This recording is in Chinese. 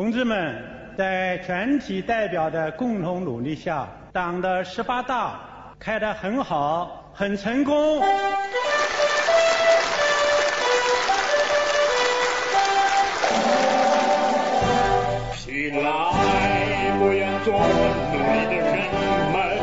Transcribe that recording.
同志们，在全体代表的共同努力下，党的十八大开得很好，很成功。起来，不要做努力的人。